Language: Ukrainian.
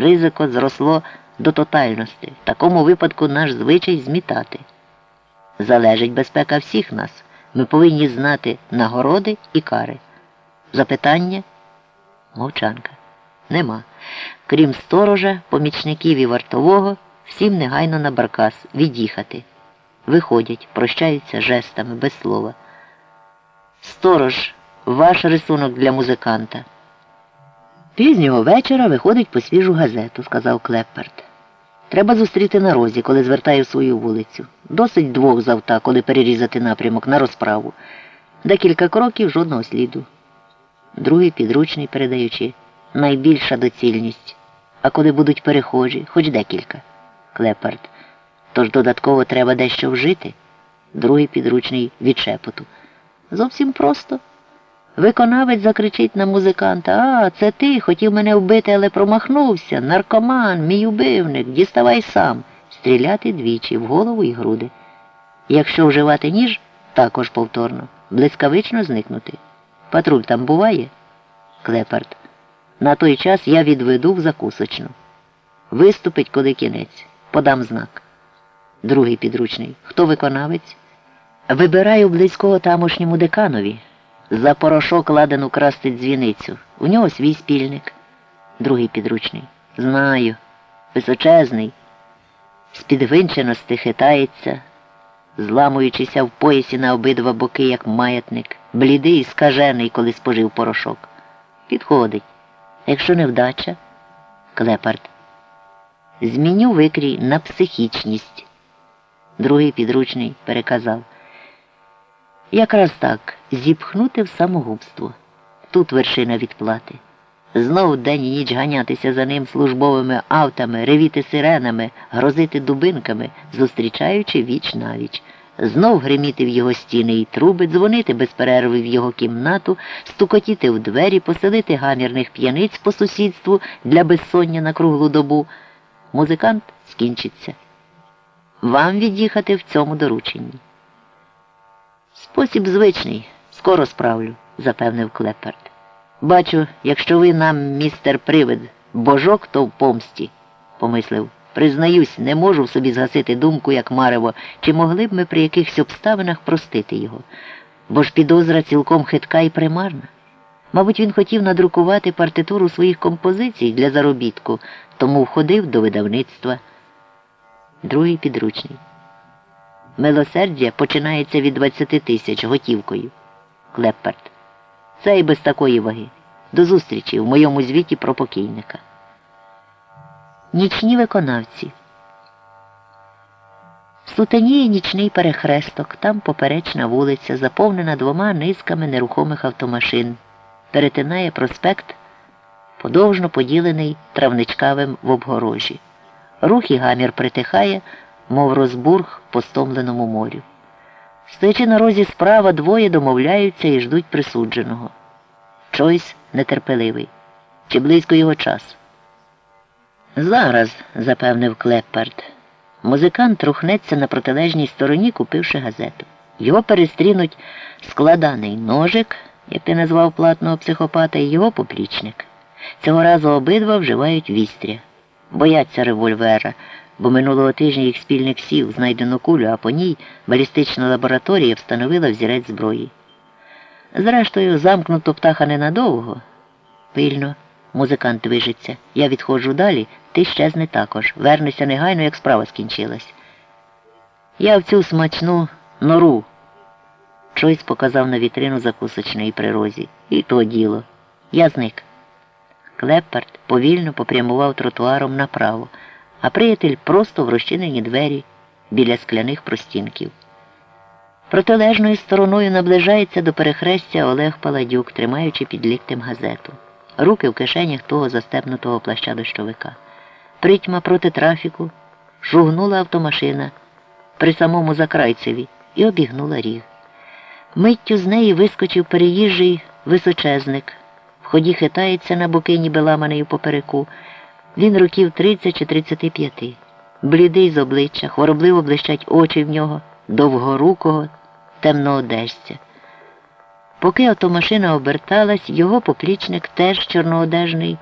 ризико зросло до тотальності. В такому випадку наш звичай змітати. Залежить безпека всіх нас. Ми повинні знати нагороди і кари. Запитання мовчанка. Нема. Крім сторожа, помічників і вартового, всім негайно на баркас від'їхати. Виходять, прощаються жестами, без слова. Сторож, ваш рисунок для музиканта. Пізнього вечора виходить по свіжу газету, сказав Клепперт. Треба зустріти на розі, коли звертаю свою вулицю. Досить двох завта, коли перерізати напрямок на розправу. Декілька кроків жодного сліду. Другий підручний передаючи. Найбільша доцільність. А коли будуть перехожі, хоч декілька. Клепард. Тож додатково треба дещо вжити. Другий підручний від шепоту. Зовсім просто. Виконавець закричить на музиканта А, це ти хотів мене вбити, але промахнувся. Наркоман, мій убивник, діставай сам. Стріляти двічі в голову і груди. Якщо вживати ніж, також повторно, блискавично зникнути. Патруль там буває? Клепард. На той час я відведу в закусочну. Виступить, коли кінець. Подам знак. Другий підручний. Хто виконавець? Вибираю близького тамошньому деканові. За порошок ладен украсти дзвіницю. У нього свій спільник. Другий підручний. Знаю. Височезний. З-під винченості хитається, зламуючися в поясі на обидва боки, як маятник, блідий і скажений, коли спожив порошок. Підходить. Якщо невдача, клепард. Зміню викрій на психічність. Другий підручний переказав. Якраз так зіпхнути в самогубство. Тут вершина відплати. Знов день і ніч ганятися за ним службовими автами, ревіти сиренами, грозити дубинками, зустрічаючи віч навіч. Знов гриміти в його стіни і труби, дзвонити без перерви в його кімнату, стукотіти в двері, поселити гамірних п'яниць по сусідству для безсоння на круглу добу. Музикант скінчиться. Вам від'їхати в цьому дорученні. Спосіб звичний, скоро справлю, запевнив Клепперт. Бачу, якщо ви нам, містер Привид, божок, то в помсті, помислив. Признаюсь, не можу в собі згасити думку, як Марево, чи могли б ми при якихось обставинах простити його, бо ж підозра цілком хитка і примарна. Мабуть, він хотів надрукувати партитуру своїх композицій для заробітку, тому входив до видавництва. Другий підручний. Милосердя починається від 20 тисяч готівкою. Клеппард. Це і без такої ваги. До зустрічі в моєму звіті про покійника. Нічні виконавці. Сутеніє нічний перехресток, там поперечна вулиця, заповнена двома низками нерухомих автомашин. Перетинає проспект, подовжно поділений травничкавим в обгорожі. Рух і гамір притихає, мов розбург по стомленому морю. Стоячи на розі справа, двоє домовляються і ждуть присудженого. Чойсь нетерпеливий. Чи близько його час? Зараз, запевнив Клеппард. Музикант рухнеться на протилежній стороні, купивши газету. Його перестрінуть складаний ножик, як ти назвав платного психопата, і його поплічник. Цього разу обидва вживають вістря. Бояться револьвера, бо минулого тижня їх спільник сів, знайдено кулю, а по ній балістична лабораторія встановила взірець зброї. Зрештою, замкнуто птаха ненадовго. Пильно, музикант вижиться. Я відходжу далі, ти щезне також. Вернешся негайно, як справа скінчилась. Я в цю смачну нору. Чойсь показав на вітрину закусочної прирозі. І то діло. Я зник. Клеппард повільно попрямував тротуаром направо, а приятель просто в розчинені двері біля скляних простінків. Протилежною стороною наближається до перехрестя Олег Паладюк, тримаючи під ліктем газету. Руки в кишенях того застепнутого плаща дощовика. Притьма проти трафіку, шугнула автомашина при самому закрайцеві і обігнула ріг. Миттю з неї вискочив переїжджий височезник. В ході хитається на боки, ніби ламаний попереку. Він років 30 чи 35. Блідий з обличчя, хворобливо блищать очі в нього, довгорукого, темноодежця. Поки автомашина оберталась, його поплічник теж чорноодежний.